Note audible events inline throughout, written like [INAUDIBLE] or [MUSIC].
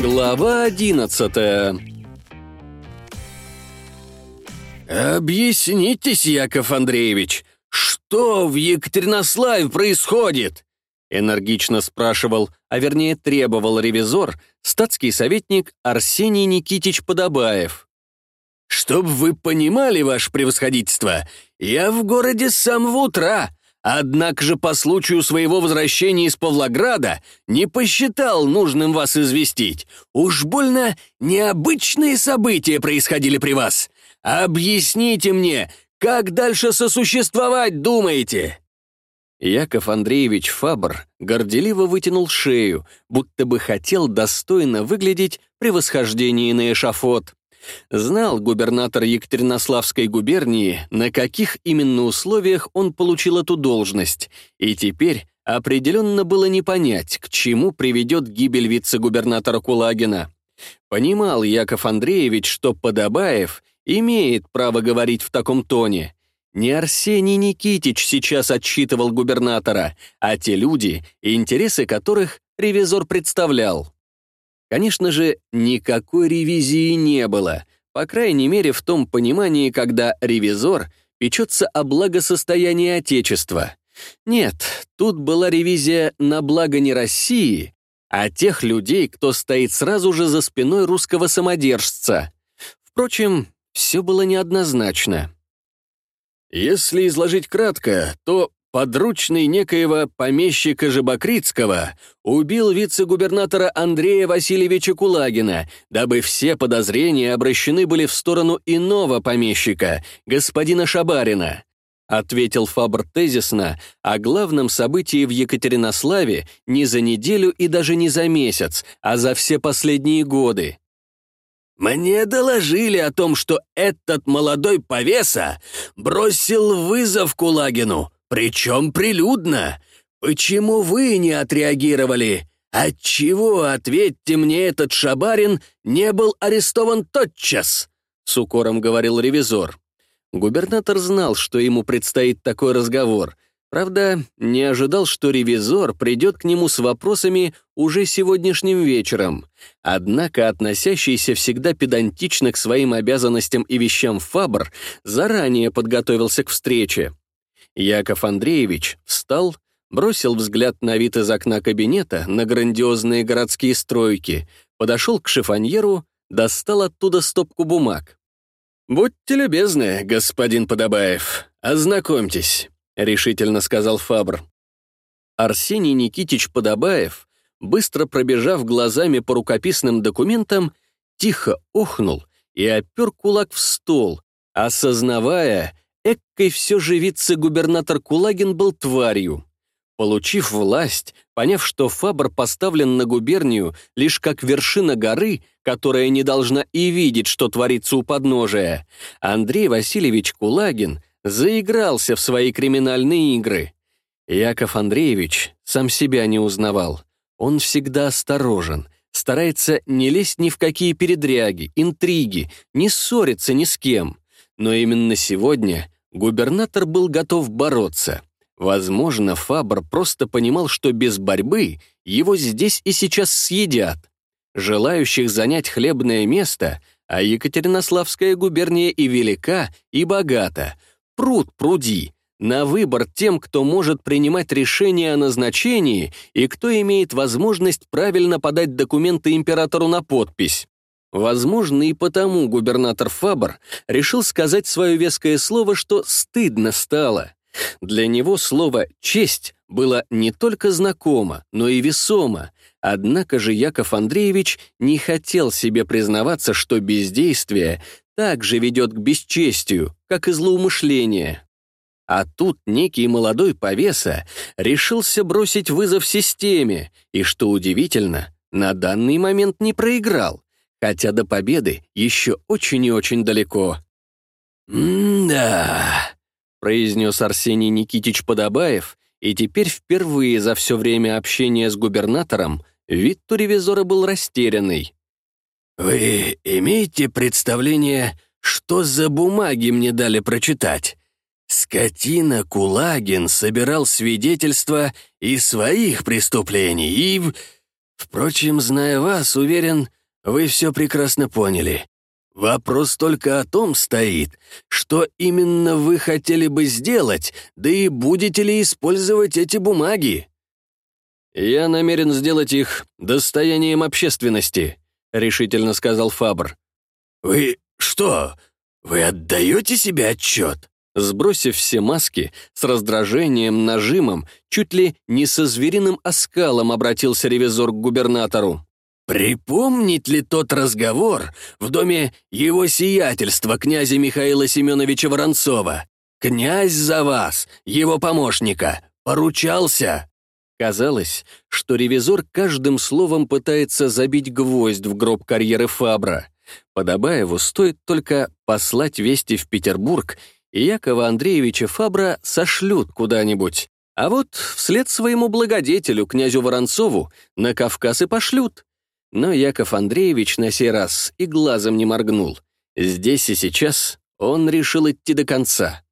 Глава одиннадцатая «Объяснитесь, Яков Андреевич, что в Екатеринославе происходит?» Энергично спрашивал, а вернее требовал ревизор, статский советник Арсений Никитич Подобаев. «Чтоб вы понимали, ваше превосходительство, я в городе с самого утра, однако же по случаю своего возвращения из Павлограда не посчитал нужным вас известить. Уж больно необычные события происходили при вас. Объясните мне, как дальше сосуществовать думаете?» Яков Андреевич Фабр горделиво вытянул шею, будто бы хотел достойно выглядеть при восхождении на эшафот. Знал губернатор Екатеринославской губернии, на каких именно условиях он получил эту должность, и теперь определенно было не понять, к чему приведет гибель вице-губернатора Кулагина. Понимал Яков Андреевич, что Подобаев имеет право говорить в таком тоне, не Арсений Никитич сейчас отчитывал губернатора, а те люди, интересы которых ревизор представлял. Конечно же, никакой ревизии не было, по крайней мере в том понимании, когда ревизор печется о благосостоянии Отечества. Нет, тут была ревизия на благо не России, а тех людей, кто стоит сразу же за спиной русского самодержца. Впрочем, все было неоднозначно. Если изложить кратко, то подручный некоего помещика Жабокритского убил вице-губернатора Андрея Васильевича Кулагина, дабы все подозрения обращены были в сторону иного помещика, господина Шабарина. Ответил Фабр тезисно о главном событии в Екатеринославе не за неделю и даже не за месяц, а за все последние годы. Мне доложили о том, что этот молодой повеса бросил вызов Кулагину, причем прилюдно. Почему вы не отреагировали? Отчего, ответьте мне, этот Шабарин не был арестован тотчас?» С укором говорил ревизор. Губернатор знал, что ему предстоит такой разговор — Правда, не ожидал, что ревизор придет к нему с вопросами уже сегодняшним вечером. Однако относящийся всегда педантично к своим обязанностям и вещам Фабр заранее подготовился к встрече. Яков Андреевич встал, бросил взгляд на вид из окна кабинета на грандиозные городские стройки, подошел к шифоньеру, достал оттуда стопку бумаг. «Будьте любезны, господин Подобаев, ознакомьтесь» решительно сказал Фабр. Арсений Никитич Подобаев, быстро пробежав глазами по рукописным документам, тихо охнул и опер кулак в стол, осознавая, эккой все же вице-губернатор Кулагин был тварью. Получив власть, поняв, что Фабр поставлен на губернию лишь как вершина горы, которая не должна и видеть, что творится у подножия, Андрей Васильевич Кулагин заигрался в свои криминальные игры. Яков Андреевич сам себя не узнавал. Он всегда осторожен, старается не лезть ни в какие передряги, интриги, не ссориться ни с кем. Но именно сегодня губернатор был готов бороться. Возможно, Фабр просто понимал, что без борьбы его здесь и сейчас съедят. Желающих занять хлебное место, а Екатеринославская губерния и велика, и богата — пруд пруди, на выбор тем, кто может принимать решения о назначении и кто имеет возможность правильно подать документы императору на подпись. Возможно, и потому губернатор Фабр решил сказать свое веское слово, что стыдно стало. Для него слово «честь» было не только знакомо, но и весомо, однако же Яков Андреевич не хотел себе признаваться, что бездействие также ведет к бесчестию, как и злоумышление. А тут некий молодой повеса решился бросить вызов системе, и, что удивительно, на данный момент не проиграл, хотя до победы еще очень и очень далеко. «М-да», — произнес Арсений Никитич Подобаев, и теперь впервые за все время общения с губернатором вид у ревизора был растерянный. «Вы имеете представление, что за бумаги мне дали прочитать? скотина Кулагин собирал свидетельства и своих преступлений, и... Впрочем, зная вас, уверен, вы все прекрасно поняли. Вопрос только о том стоит, что именно вы хотели бы сделать, да и будете ли использовать эти бумаги. «Я намерен сделать их достоянием общественности», — решительно сказал Фабр. «Вы что, вы отдаете себе отчет?» Сбросив все маски, с раздражением, нажимом, чуть ли не со звериным оскалом обратился ревизор к губернатору. «Припомнить ли тот разговор в доме его сиятельства князя Михаила Семеновича Воронцова? Князь за вас, его помощника, поручался!» Казалось, что ревизор каждым словом пытается забить гвоздь в гроб карьеры Фабра. Подобаеву стоит только послать вести в Петербург, и Якова Андреевича Фабра сошлют куда-нибудь. А вот вслед своему благодетелю, князю Воронцову, на Кавказ и пошлют. Но Яков Андреевич на сей раз и глазом не моргнул. Здесь и сейчас он решил идти до конца.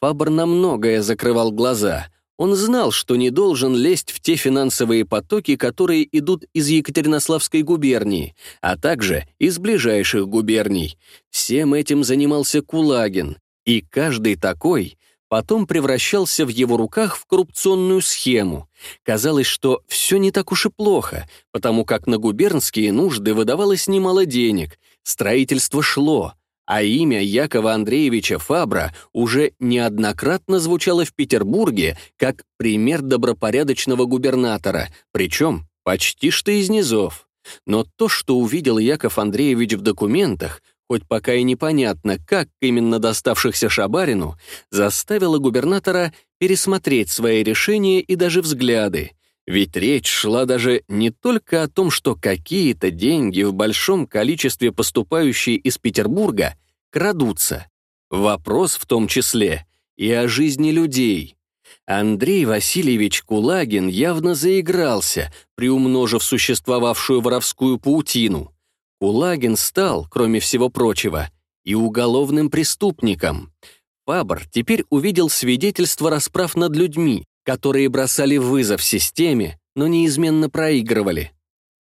Фабр на многое закрывал глаза — он знал, что не должен лезть в те финансовые потоки, которые идут из Екатеринославской губернии, а также из ближайших губерний. Всем этим занимался Кулагин, и каждый такой потом превращался в его руках в коррупционную схему. Казалось, что все не так уж и плохо, потому как на губернские нужды выдавалось немало денег, строительство шло, а имя Якова Андреевича Фабра уже неоднократно звучало в Петербурге как пример добропорядочного губернатора, причем почти что из низов. Но то, что увидел Яков Андреевич в документах, хоть пока и непонятно, как именно доставшихся Шабарину, заставило губернатора пересмотреть свои решения и даже взгляды. Ведь речь шла даже не только о том, что какие-то деньги в большом количестве поступающие из Петербурга крадутся. Вопрос в том числе и о жизни людей. Андрей Васильевич Кулагин явно заигрался, приумножив существовавшую воровскую паутину. Кулагин стал, кроме всего прочего, и уголовным преступником. Фабр теперь увидел свидетельство расправ над людьми, которые бросали вызов системе, но неизменно проигрывали.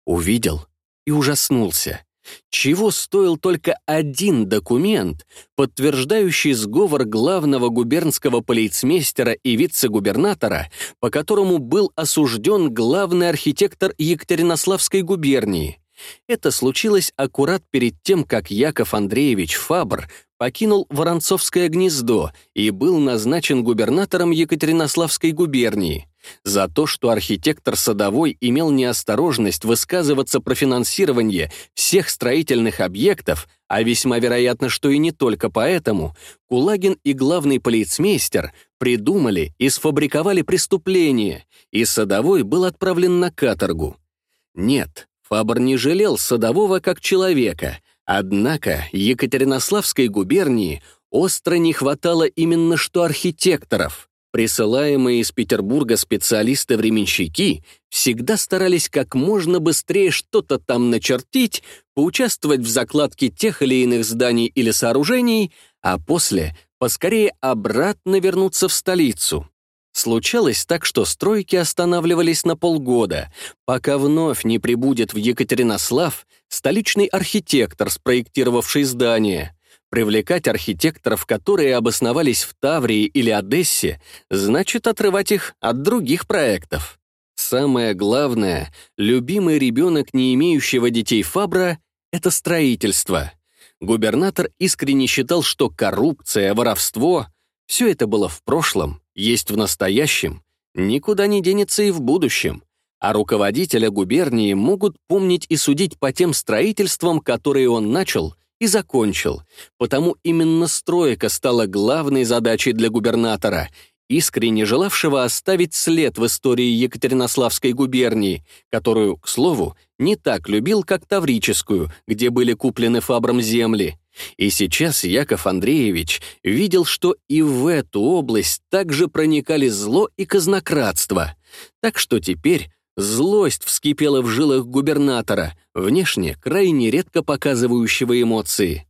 Увидел и ужаснулся. Чего стоил только один документ, подтверждающий сговор главного губернского полицмейстера и вице-губернатора, по которому был осужден главный архитектор Екатеринославской губернии. Это случилось аккурат перед тем, как Яков Андреевич Фабр покинул Воронцовское гнездо и был назначен губернатором Екатеринославской губернии. За то, что архитектор Садовой имел неосторожность высказываться про финансирование всех строительных объектов, а весьма вероятно, что и не только поэтому, Кулагин и главный полицмейстер придумали и сфабриковали преступление, и Садовой был отправлен на каторгу. Нет, Фабр не жалел Садового как человека, однако Екатеринославской губернии остро не хватало именно что архитекторов. Присылаемые из Петербурга специалисты-временщики всегда старались как можно быстрее что-то там начертить, поучаствовать в закладке тех или иных зданий или сооружений, а после поскорее обратно вернуться в столицу. Случалось так, что стройки останавливались на полгода, пока вновь не прибудет в Екатеринослав столичный архитектор, спроектировавший здание. Привлекать архитекторов, которые обосновались в Таврии или Одессе, значит отрывать их от других проектов. Самое главное, любимый ребенок, не имеющего детей Фабра, — это строительство. Губернатор искренне считал, что коррупция, воровство — все это было в прошлом, есть в настоящем, никуда не денется и в будущем, а руководителя губернии могут помнить и судить по тем строительствам, которые он начал и закончил, потому именно стройка стала главной задачей для губернатора, искренне желавшего оставить след в истории Екатеринославской губернии, которую, к слову, не так любил, как Таврическую, где были куплены Фабром земли. И сейчас Яков Андреевич видел, что и в эту область также проникали зло и казнократство. Так что теперь злость вскипела в жилах губернатора, внешне крайне редко показывающего эмоции.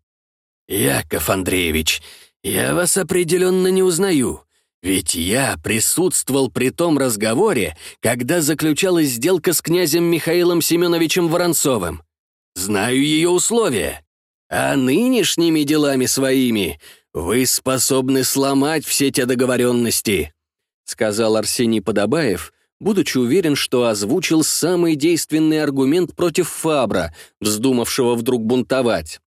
«Яков Андреевич, я вас определенно не узнаю. Ведь я присутствовал при том разговоре, когда заключалась сделка с князем Михаилом Семеновичем Воронцовым. Знаю ее условия. А нынешними делами своими вы способны сломать все те договоренности», сказал Арсений Подобаев, будучи уверен, что озвучил самый действенный аргумент против Фабра, вздумавшего вдруг бунтовать.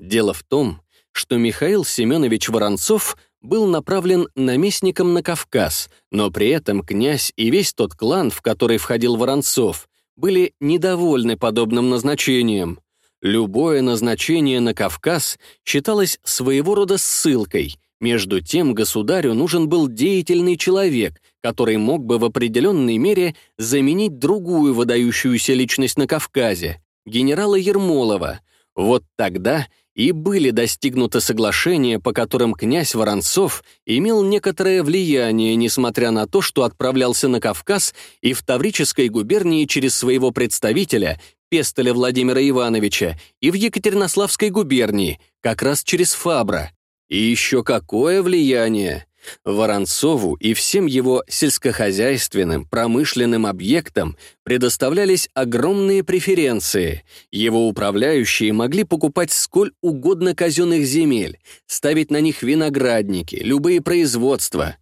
Дело в том, что Михаил Семенович Воронцов был направлен наместником на Кавказ, но при этом князь и весь тот клан, в который входил Воронцов, были недовольны подобным назначением. Любое назначение на Кавказ считалось своего рода ссылкой. Между тем государю нужен был деятельный человек, который мог бы в определенной мере заменить другую выдающуюся личность на Кавказе, генерала Ермолова. Вот тогда и были достигнуты соглашения, по которым князь Воронцов имел некоторое влияние, несмотря на то, что отправлялся на Кавказ и в Таврической губернии через своего представителя, Пестоля Владимира Ивановича, и в Екатеринославской губернии, как раз через Фабра. И еще какое влияние! Воронцову и всем его сельскохозяйственным, промышленным объектам предоставлялись огромные преференции. Его управляющие могли покупать сколь угодно казенных земель, ставить на них виноградники, любые производства.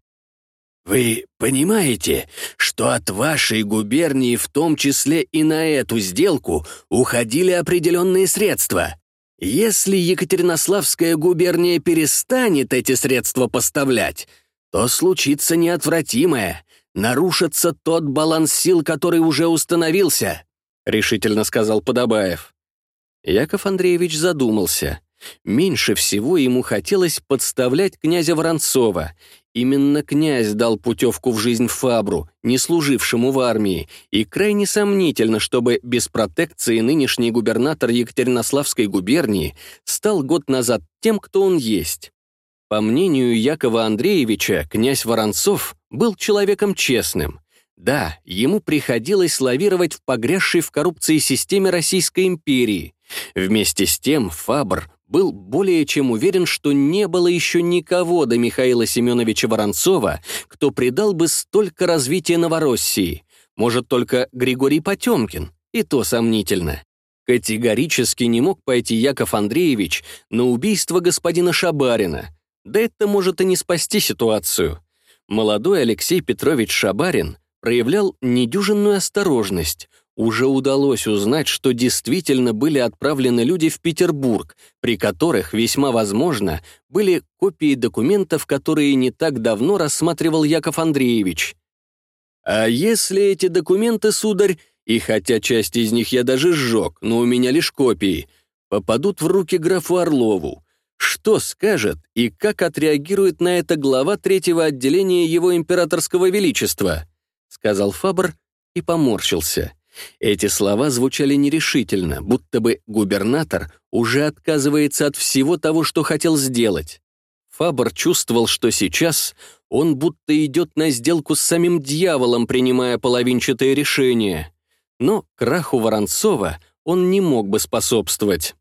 «Вы понимаете, что от вашей губернии в том числе и на эту сделку уходили определенные средства?» Если Екатеринославская губерния перестанет эти средства поставлять, то случится неотвратимое. Нарушится тот баланс сил, который уже установился», — решительно сказал Подобаев. Яков Андреевич задумался. Меньше всего ему хотелось подставлять князя Воронцова, Именно князь дал путевку в жизнь Фабру, не служившему в армии, и крайне сомнительно, чтобы без протекции нынешний губернатор Екатеринославской губернии стал год назад тем, кто он есть. По мнению Якова Андреевича, князь Воронцов был человеком честным. Да, ему приходилось лавировать в погрязшей в коррупции системе Российской империи. Вместе с тем Фабр был более чем уверен, что не было еще никого до Михаила Семеновича Воронцова, кто придал бы столько развития Новороссии. Может, только Григорий Потемкин, и то сомнительно. Категорически не мог пойти Яков Андреевич на убийство господина Шабарина. Да это может и не спасти ситуацию. Молодой Алексей Петрович Шабарин проявлял недюжинную осторожность, уже удалось узнать, что действительно были отправлены люди в Петербург, при которых, весьма возможно, были копии документов, которые не так давно рассматривал Яков Андреевич. А если эти документы, сударь, и хотя часть из них я даже сжег, но у меня лишь копии, попадут в руки графу Орлову, что скажет и как отреагирует на это глава третьего отделения его императорского величества? Сказал Фабр и поморщился. Эти слова звучали нерешительно, будто бы губернатор уже отказывается от всего того, что хотел сделать. Фабр чувствовал, что сейчас он будто идет на сделку с самим дьяволом, принимая половинчатые решения. Но краху Воронцова он не мог бы способствовать.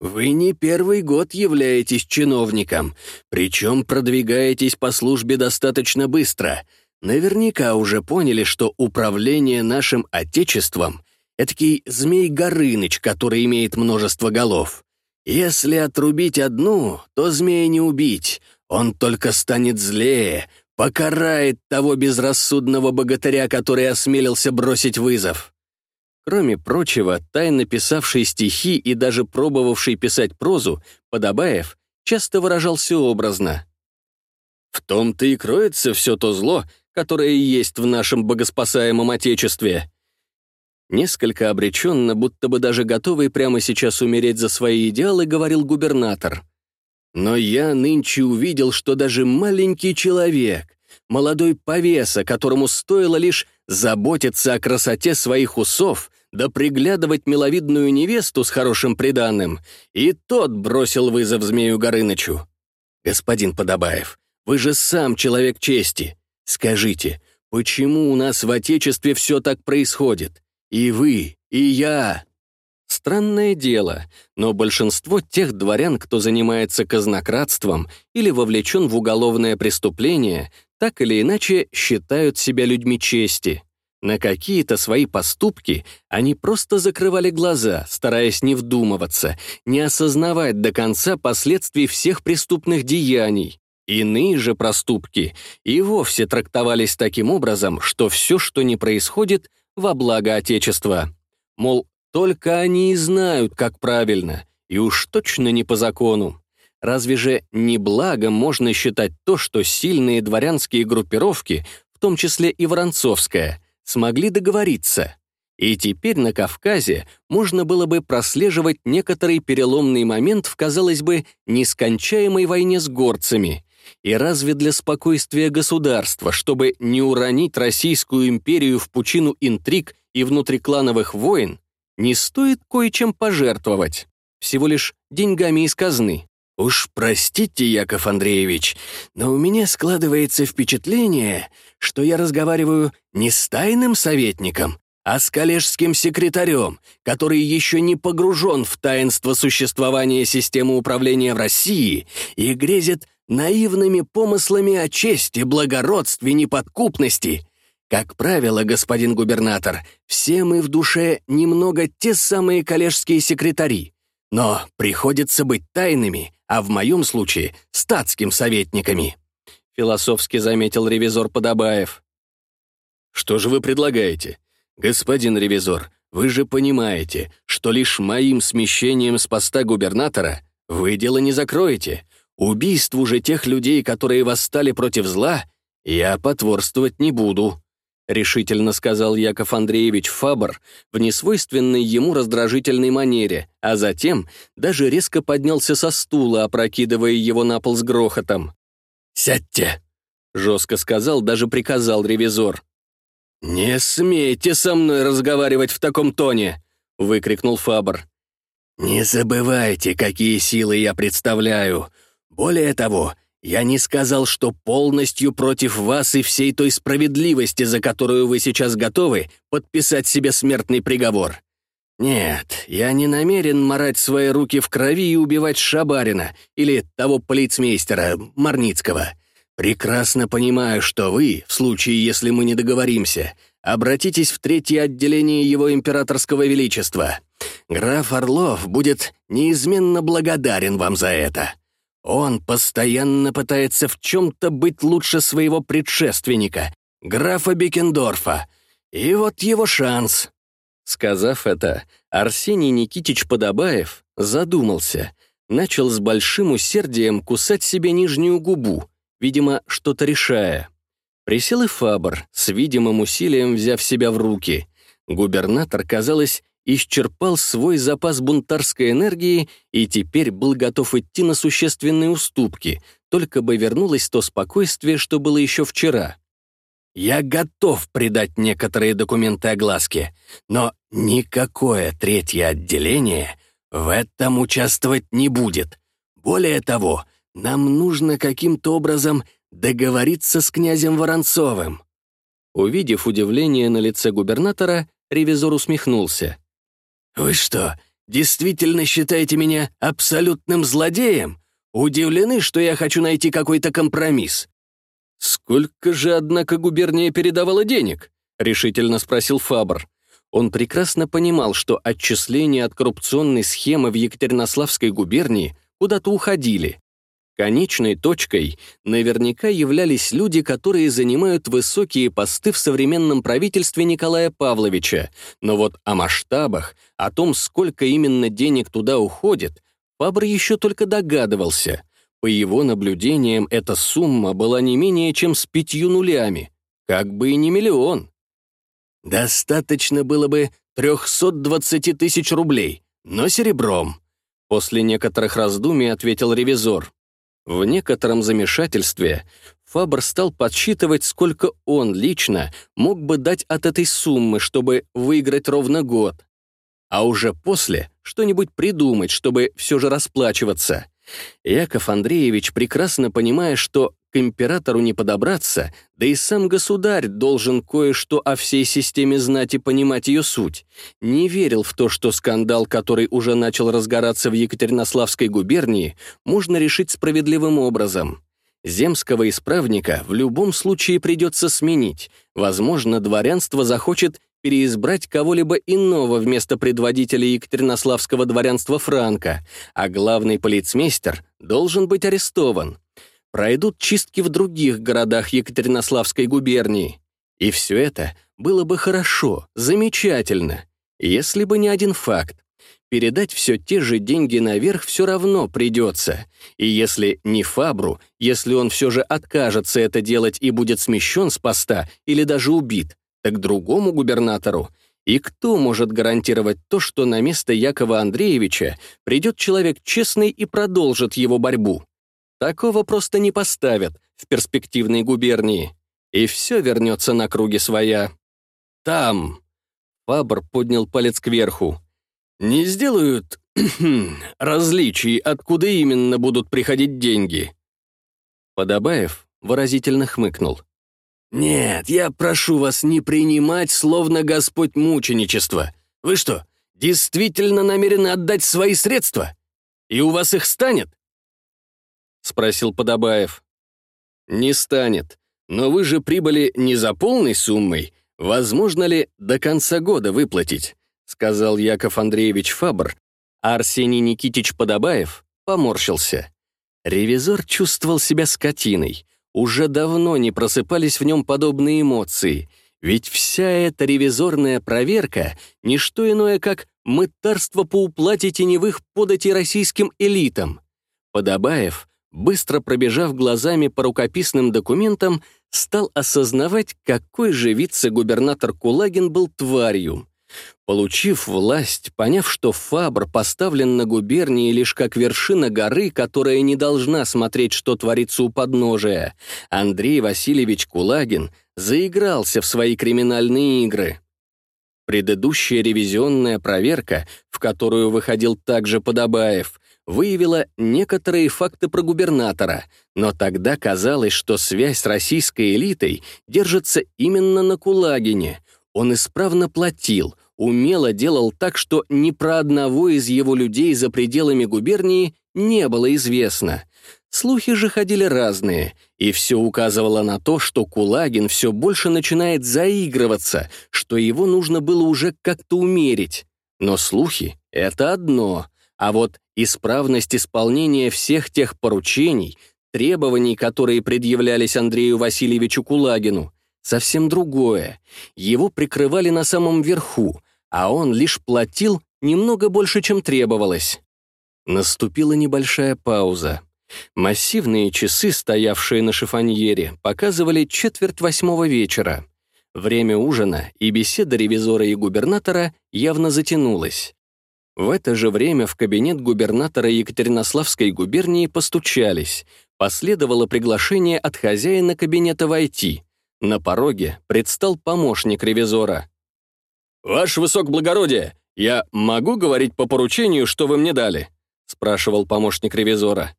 «Вы не первый год являетесь чиновником, причем продвигаетесь по службе достаточно быстро», наверняка уже поняли, что управление нашим Отечеством — этакий Змей Горыныч, который имеет множество голов. Если отрубить одну, то змея не убить, он только станет злее, покарает того безрассудного богатыря, который осмелился бросить вызов. Кроме прочего, тайно писавший стихи и даже пробовавший писать прозу, Подобаев часто выражался образно. В том-то и кроется все то зло, которое есть в нашем богоспасаемом Отечестве. Несколько обреченно, будто бы даже готовый прямо сейчас умереть за свои идеалы, говорил губернатор. Но я нынче увидел, что даже маленький человек, молодой повеса, которому стоило лишь заботиться о красоте своих усов, да приглядывать миловидную невесту с хорошим приданным, и тот бросил вызов Змею Горынычу. «Господин Подобаев, вы же сам человек чести. Скажите, почему у нас в Отечестве все так происходит? И вы, и я. Странное дело, но большинство тех дворян, кто занимается казнократством или вовлечен в уголовное преступление, так или иначе считают себя людьми чести. На какие-то свои поступки они просто закрывали глаза, стараясь не вдумываться, не осознавать до конца последствий всех преступных деяний. Иные же проступки и вовсе трактовались таким образом, что все, что не происходит, во благо Отечества. Мол, только они и знают, как правильно, и уж точно не по закону. Разве же не благом можно считать то, что сильные дворянские группировки, в том числе и Воронцовская, смогли договориться? И теперь на Кавказе можно было бы прослеживать некоторый переломный момент в, казалось бы, нескончаемой войне с горцами, и разве для спокойствия государства, чтобы не уронить Российскую империю в пучину интриг и внутриклановых войн, не стоит кое-чем пожертвовать? Всего лишь деньгами из казны. «Уж простите, Яков Андреевич, но у меня складывается впечатление, что я разговариваю не с тайным советником, а с коллежским секретарем, который еще не погружен в таинство существования системы управления в России и грезит наивными помыслами о чести, благородстве, неподкупности. Как правило, господин губернатор, все мы в душе немного те самые коллежские секретари, но приходится быть тайными, а в моем случае — статским советниками», — философски заметил ревизор Подобаев. «Что же вы предлагаете? Господин ревизор, вы же понимаете, что лишь моим смещением с поста губернатора вы дело не закроете. Убийству же тех людей, которые восстали против зла, я потворствовать не буду», — решительно сказал Яков Андреевич Фабр в несвойственной ему раздражительной манере, а затем даже резко поднялся со стула, опрокидывая его на пол с грохотом. «Сядьте!» — жестко сказал, даже приказал ревизор. «Не смейте со мной разговаривать в таком тоне!» — выкрикнул Фабр. «Не забывайте, какие силы я представляю. Более того, я не сказал, что полностью против вас и всей той справедливости, за которую вы сейчас готовы подписать себе смертный приговор. Нет, я не намерен морать свои руки в крови и убивать Шабарина или того полицмейстера Марницкого. Прекрасно понимаю, что вы, в случае, если мы не договоримся, обратитесь в третье отделение его императорского величества. Граф Орлов будет неизменно благодарен вам за это. Он постоянно пытается в чем-то быть лучше своего предшественника, графа Бекендорфа. И вот его шанс. Сказав это, Арсений Никитич Подобаев задумался, начал с большим усердием кусать себе нижнюю губу, видимо, что-то решая. Присел и Фабр, с видимым усилием взяв себя в руки. Губернатор, казалось, исчерпал свой запас бунтарской энергии и теперь был готов идти на существенные уступки, только бы вернулось то спокойствие, что было еще вчера. «Я готов придать некоторые документы огласке, но никакое третье отделение в этом участвовать не будет. Более того, нам нужно каким-то образом договориться с князем Воронцовым». Увидев удивление на лице губернатора, ревизор усмехнулся. «Вы что, действительно считаете меня абсолютным злодеем? Удивлены, что я хочу найти какой-то компромисс?» «Сколько же, однако, губерния передавала денег?» — решительно спросил Фабр. Он прекрасно понимал, что отчисления от коррупционной схемы в Екатеринославской губернии куда-то уходили. Конечной точкой наверняка являлись люди, которые занимают высокие посты в современном правительстве Николая Павловича, но вот о масштабах, о том, сколько именно денег туда уходит, Фабр еще только догадывался. По его наблюдениям, эта сумма была не менее чем с пятью нулями, как бы и не миллион. «Достаточно было бы 320 тысяч рублей, но серебром», после некоторых раздумий ответил ревизор. В некотором замешательстве Фабр стал подсчитывать, сколько он лично мог бы дать от этой суммы, чтобы выиграть ровно год. А уже после что-нибудь придумать, чтобы все же расплачиваться. Яков Андреевич, прекрасно понимая, что к императору не подобраться, да и сам государь должен кое-что о всей системе знать и понимать ее суть. Не верил в то, что скандал, который уже начал разгораться в Екатеринославской губернии, можно решить справедливым образом. Земского исправника в любом случае придется сменить. Возможно, дворянство захочет переизбрать кого-либо иного вместо предводителя Екатеринославского дворянства Франка, а главный полицмейстер должен быть арестован пройдут чистки в других городах Екатеринославской губернии. И все это было бы хорошо, замечательно, если бы не один факт. Передать все те же деньги наверх все равно придется. И если не Фабру, если он все же откажется это делать и будет смещен с поста или даже убит, так другому губернатору. И кто может гарантировать то, что на место Якова Андреевича придет человек честный и продолжит его борьбу? Такого просто не поставят в перспективной губернии. И все вернется на круги своя. Там. Фабр поднял палец кверху. Не сделают [CLEARS THROAT] различий, откуда именно будут приходить деньги. Подобаев выразительно хмыкнул. «Нет, я прошу вас не принимать словно Господь мученичество. Вы что, действительно намерены отдать свои средства? И у вас их станет? — спросил Подобаев. «Не станет. Но вы же прибыли не за полной суммой. Возможно ли до конца года выплатить?» — сказал Яков Андреевич Фабр, а Арсений Никитич Подобаев поморщился. Ревизор чувствовал себя скотиной. Уже давно не просыпались в нем подобные эмоции. Ведь вся эта ревизорная проверка — не что иное, как мытарство по уплате теневых податей российским элитам. Подобаев быстро пробежав глазами по рукописным документам, стал осознавать, какой же вице-губернатор Кулагин был тварью. Получив власть, поняв, что Фабр поставлен на губернии лишь как вершина горы, которая не должна смотреть, что творится у подножия, Андрей Васильевич Кулагин заигрался в свои криминальные игры. Предыдущая ревизионная проверка, в которую выходил также Подобаев, выявила некоторые факты про губернатора, но тогда казалось, что связь с российской элитой держится именно на Кулагине. Он исправно платил, умело делал так, что ни про одного из его людей за пределами губернии не было известно. Слухи же ходили разные, и все указывало на то, что Кулагин все больше начинает заигрываться, что его нужно было уже как-то умерить. Но слухи — это одно — а вот исправность исполнения всех тех поручений, требований, которые предъявлялись Андрею Васильевичу Кулагину, совсем другое. Его прикрывали на самом верху, а он лишь платил немного больше, чем требовалось. Наступила небольшая пауза. Массивные часы, стоявшие на шифоньере, показывали четверть восьмого вечера. Время ужина и беседа ревизора и губернатора явно затянулась. В это же время в кабинет губернатора Екатеринославской губернии постучались. Последовало приглашение от хозяина кабинета войти. На пороге предстал помощник ревизора. «Ваше высокоблагородие, я могу говорить по поручению, что вы мне дали?» — спрашивал помощник ревизора.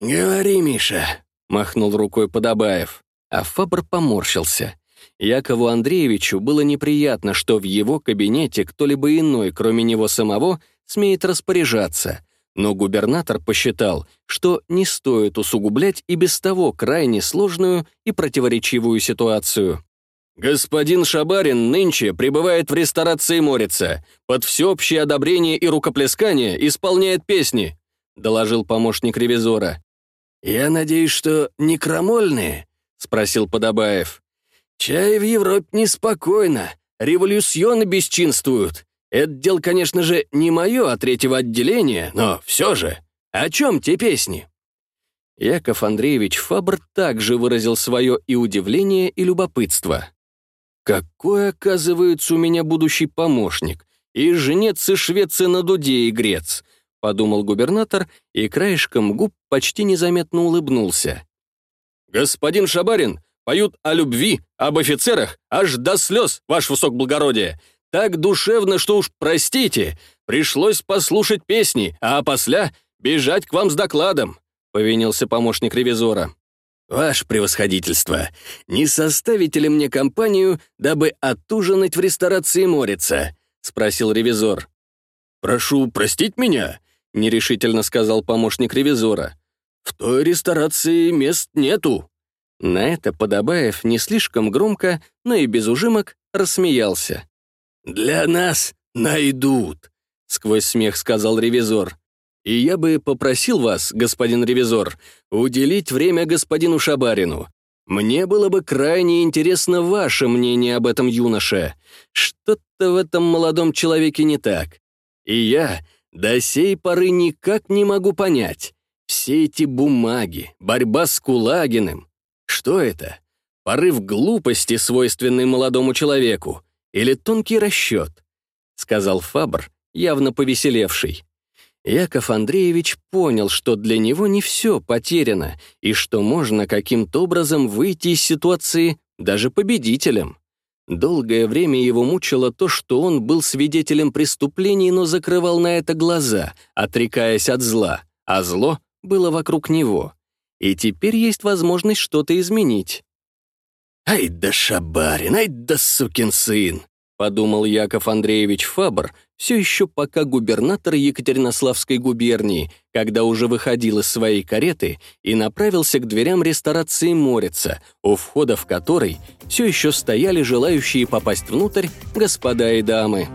«Говори, Миша», — махнул рукой Подобаев. А Фабр поморщился. Якову Андреевичу было неприятно, что в его кабинете кто-либо иной, кроме него самого, смеет распоряжаться, но губернатор посчитал, что не стоит усугублять и без того крайне сложную и противоречивую ситуацию. «Господин Шабарин нынче пребывает в ресторации Морица, под всеобщее одобрение и рукоплескание исполняет песни», доложил помощник ревизора. «Я надеюсь, что не крамольные?» — спросил Подобаев. Чай в Европе неспокойно, революционы бесчинствуют. Это дело, конечно же, не мое, а третьего отделения, но все же. О чем те песни?» Яков Андреевич Фабр также выразил свое и удивление, и любопытство. «Какой, оказывается, у меня будущий помощник, и женец, и швец, и на дуде, и грец», — подумал губернатор, и краешком губ почти незаметно улыбнулся. «Господин Шабарин, Поют о любви, об офицерах, аж до слез, ваше высокоблагородие. Так душевно, что уж простите, пришлось послушать песни, а после бежать к вам с докладом», — повинился помощник ревизора. «Ваше превосходительство, не составите ли мне компанию, дабы отужинать в ресторации Морица?» — спросил ревизор. «Прошу простить меня», — нерешительно сказал помощник ревизора. «В той ресторации мест нету». На это Подобаев не слишком громко, но и без ужимок рассмеялся. «Для нас найдут», — сквозь смех сказал ревизор. «И я бы попросил вас, господин ревизор, уделить время господину Шабарину. Мне было бы крайне интересно ваше мнение об этом юноше. Что-то в этом молодом человеке не так. И я до сей поры никак не могу понять. Все эти бумаги, борьба с Кулагиным. Что это? Порыв глупости, свойственный молодому человеку? Или тонкий расчет? Сказал Фабр, явно повеселевший. Яков Андреевич понял, что для него не все потеряно, и что можно каким-то образом выйти из ситуации даже победителем. Долгое время его мучило то, что он был свидетелем преступлений, но закрывал на это глаза, отрекаясь от зла, а зло было вокруг него. И теперь есть возможность что-то изменить. «Ай да шабарин, ай да сукин сын!» — подумал Яков Андреевич Фабр, все еще пока губернатор Екатеринославской губернии, когда уже выходил из своей кареты и направился к дверям ресторации Морица, у входа в которой все еще стояли желающие попасть внутрь господа и дамы.